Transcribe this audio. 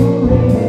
you